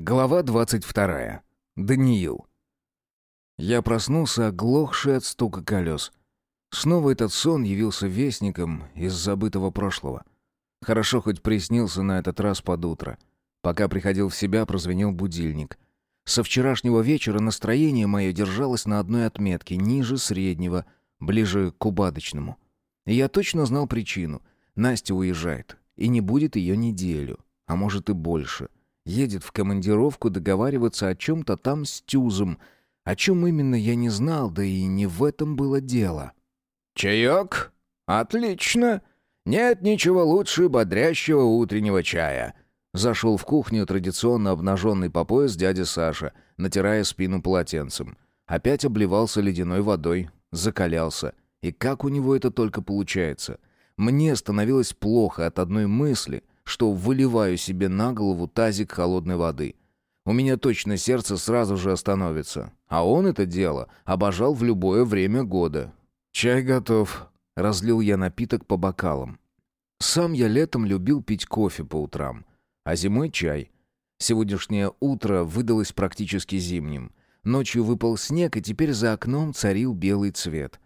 Глава 22. Даниил. Я проснулся, оглохший от стука колес. Снова этот сон явился вестником из забытого прошлого. Хорошо хоть приснился на этот раз под утро. Пока приходил в себя, прозвенел будильник. Со вчерашнего вечера настроение мое держалось на одной отметке, ниже среднего, ближе к убадочному. И я точно знал причину. Настя уезжает, и не будет ее неделю, а может и больше — Едет в командировку договариваться о чем-то там с Тюзом. О чем именно я не знал, да и не в этом было дело. «Чаек? Отлично! Нет ничего лучше бодрящего утреннего чая!» Зашел в кухню традиционно обнаженный по пояс дядя Саша, натирая спину полотенцем. Опять обливался ледяной водой, закалялся. И как у него это только получается? Мне становилось плохо от одной мысли — что выливаю себе на голову тазик холодной воды. У меня точно сердце сразу же остановится. А он это дело обожал в любое время года. «Чай готов», — разлил я напиток по бокалам. Сам я летом любил пить кофе по утрам, а зимой чай. Сегодняшнее утро выдалось практически зимним. Ночью выпал снег, и теперь за окном царил белый цвет.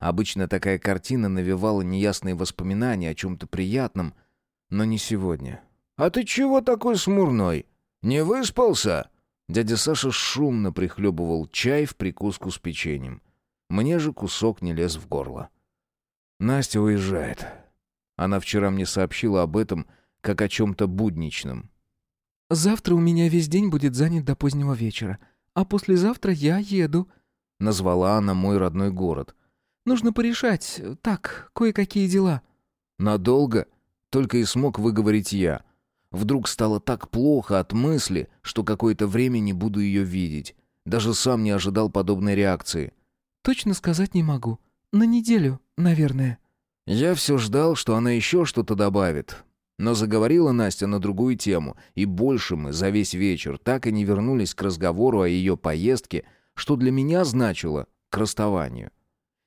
Обычно такая картина навевала неясные воспоминания о чем-то приятном — но не сегодня. «А ты чего такой смурной? Не выспался?» Дядя Саша шумно прихлебывал чай в прикуску с печеньем. Мне же кусок не лез в горло. Настя уезжает. Она вчера мне сообщила об этом, как о чем-то будничном. «Завтра у меня весь день будет занят до позднего вечера, а послезавтра я еду», — назвала она мой родной город. «Нужно порешать, так, кое-какие дела». «Надолго?» Только и смог выговорить я. Вдруг стало так плохо от мысли, что какое-то время не буду ее видеть. Даже сам не ожидал подобной реакции. «Точно сказать не могу. На неделю, наверное». Я все ждал, что она еще что-то добавит. Но заговорила Настя на другую тему, и больше мы за весь вечер так и не вернулись к разговору о ее поездке, что для меня значило к расставанию.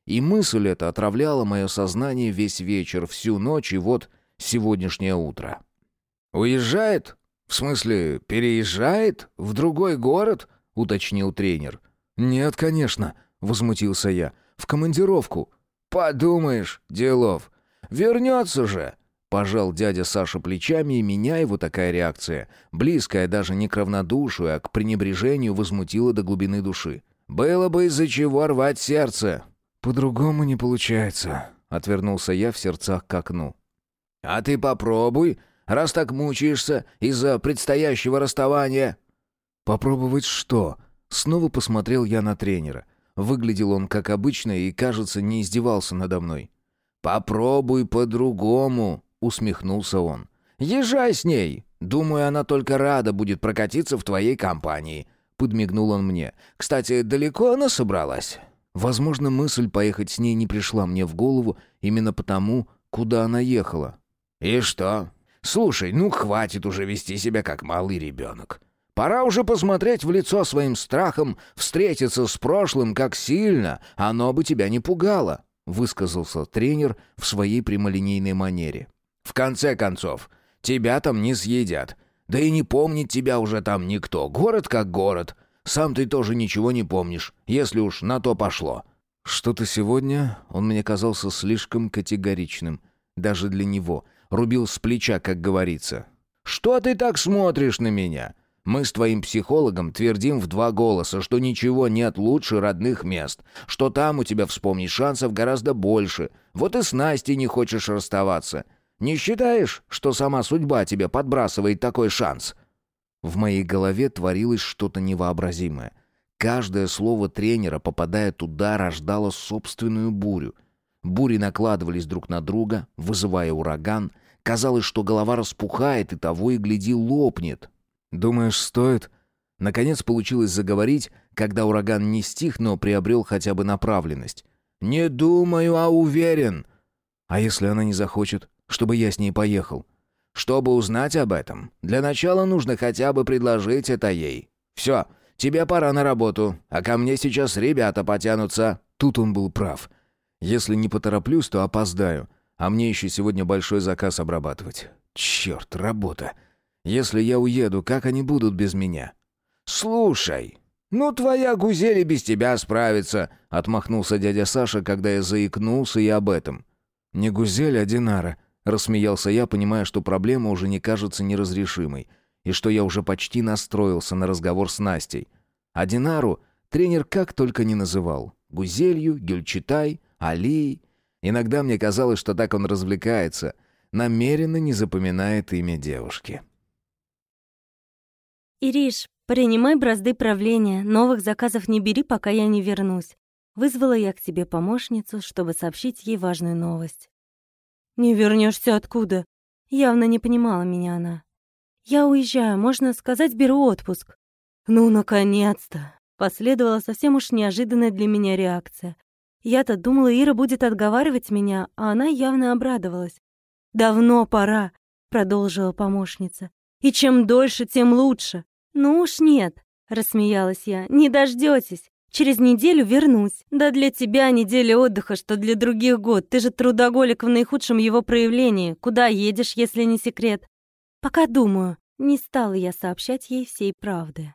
И мысль эта отравляла мое сознание весь вечер, всю ночь, и вот сегодняшнее утро. «Уезжает? В смысле, переезжает? В другой город?» — уточнил тренер. «Нет, конечно», — возмутился я. «В командировку». «Подумаешь, Делов, вернется же!» Пожал дядя Саша плечами, и меня его такая реакция, близкая даже не к равнодушию, а к пренебрежению, возмутила до глубины души. «Было бы из-за чего рвать сердце!» «По-другому не получается», — отвернулся я в сердцах к окну. «А ты попробуй, раз так мучаешься из-за предстоящего расставания». «Попробовать что?» Снова посмотрел я на тренера. Выглядел он как обычно и, кажется, не издевался надо мной. «Попробуй по-другому», — усмехнулся он. «Езжай с ней. Думаю, она только рада будет прокатиться в твоей компании», — подмигнул он мне. «Кстати, далеко она собралась?» Возможно, мысль поехать с ней не пришла мне в голову именно потому, куда она ехала. «И что? Слушай, ну хватит уже вести себя как малый ребенок. Пора уже посмотреть в лицо своим страхом, встретиться с прошлым, как сильно оно бы тебя не пугало», высказался тренер в своей прямолинейной манере. «В конце концов, тебя там не съедят. Да и не помнит тебя уже там никто. Город как город. Сам ты тоже ничего не помнишь, если уж на то пошло». Что-то сегодня он мне казался слишком категоричным, даже для него — Рубил с плеча, как говорится. «Что ты так смотришь на меня? Мы с твоим психологом твердим в два голоса, что ничего нет лучше родных мест, что там у тебя вспомнить шансов гораздо больше. Вот и с Настей не хочешь расставаться. Не считаешь, что сама судьба тебе подбрасывает такой шанс?» В моей голове творилось что-то невообразимое. Каждое слово тренера, попадая туда, рождало собственную бурю. Бури накладывались друг на друга, вызывая ураган, Казалось, что голова распухает и того и гляди лопнет. «Думаешь, стоит?» Наконец получилось заговорить, когда ураган не стих, но приобрел хотя бы направленность. «Не думаю, а уверен». «А если она не захочет, чтобы я с ней поехал?» «Чтобы узнать об этом, для начала нужно хотя бы предложить это ей. Все, тебе пора на работу, а ко мне сейчас ребята потянутся». Тут он был прав. «Если не потороплюсь, то опоздаю. А мне еще сегодня большой заказ обрабатывать. Черт, работа. Если я уеду, как они будут без меня?» «Слушай, ну твоя гузель и без тебя справится», — отмахнулся дядя Саша, когда я заикнулся и об этом. «Не гузель, а Динара», — рассмеялся я, понимая, что проблема уже не кажется неразрешимой, и что я уже почти настроился на разговор с Настей. А Динару тренер как только не называл. Гузелью, Гюльчатай, Алией. Иногда мне казалось, что так он развлекается, намеренно не запоминает имя девушки. «Ириш, принимай бразды правления, новых заказов не бери, пока я не вернусь. Вызвала я к тебе помощницу, чтобы сообщить ей важную новость. «Не вернешься откуда?» Явно не понимала меня она. «Я уезжаю, можно сказать, беру отпуск». «Ну, наконец-то!» Последовала совсем уж неожиданная для меня реакция. Я-то думала, Ира будет отговаривать меня, а она явно обрадовалась. «Давно пора», — продолжила помощница. «И чем дольше, тем лучше». «Ну уж нет», — рассмеялась я, — «не дождётесь. Через неделю вернусь. Да для тебя неделя отдыха, что для других год. Ты же трудоголик в наихудшем его проявлении. Куда едешь, если не секрет?» «Пока думаю». Не стала я сообщать ей всей правды.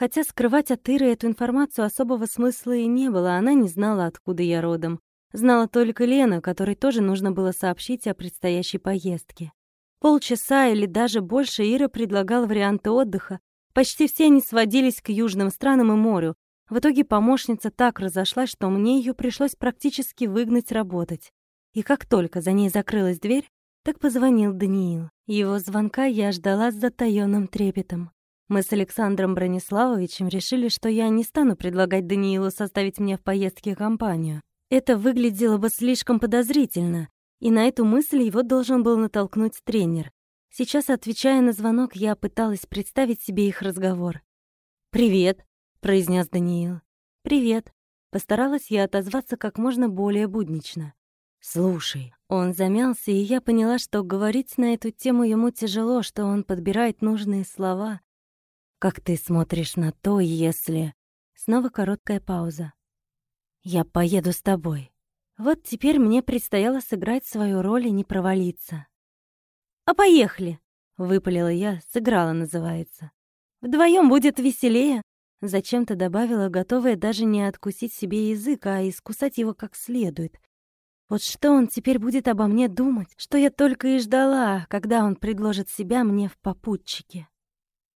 Хотя скрывать от Иры эту информацию особого смысла и не было, она не знала, откуда я родом. Знала только Лена, которой тоже нужно было сообщить о предстоящей поездке. Полчаса или даже больше Ира предлагала варианты отдыха, Почти все они сводились к южным странам и морю. В итоге помощница так разошлась, что мне ее пришлось практически выгнать работать. И как только за ней закрылась дверь, так позвонил Даниил. Его звонка я ждала с затаённым трепетом. Мы с Александром Брониславовичем решили, что я не стану предлагать Даниилу составить мне в поездке компанию. Это выглядело бы слишком подозрительно, и на эту мысль его должен был натолкнуть тренер. Сейчас, отвечая на звонок, я пыталась представить себе их разговор. «Привет», — произнес Даниил. «Привет». Постаралась я отозваться как можно более буднично. «Слушай». Он замялся, и я поняла, что говорить на эту тему ему тяжело, что он подбирает нужные слова. «Как ты смотришь на то, если...» Снова короткая пауза. «Я поеду с тобой». Вот теперь мне предстояло сыграть свою роль и не провалиться. «А поехали!» — выпалила я, сыграла, называется. «Вдвоем будет веселее!» Зачем-то добавила, готовая даже не откусить себе язык, а искусать его как следует. Вот что он теперь будет обо мне думать, что я только и ждала, когда он предложит себя мне в попутчике.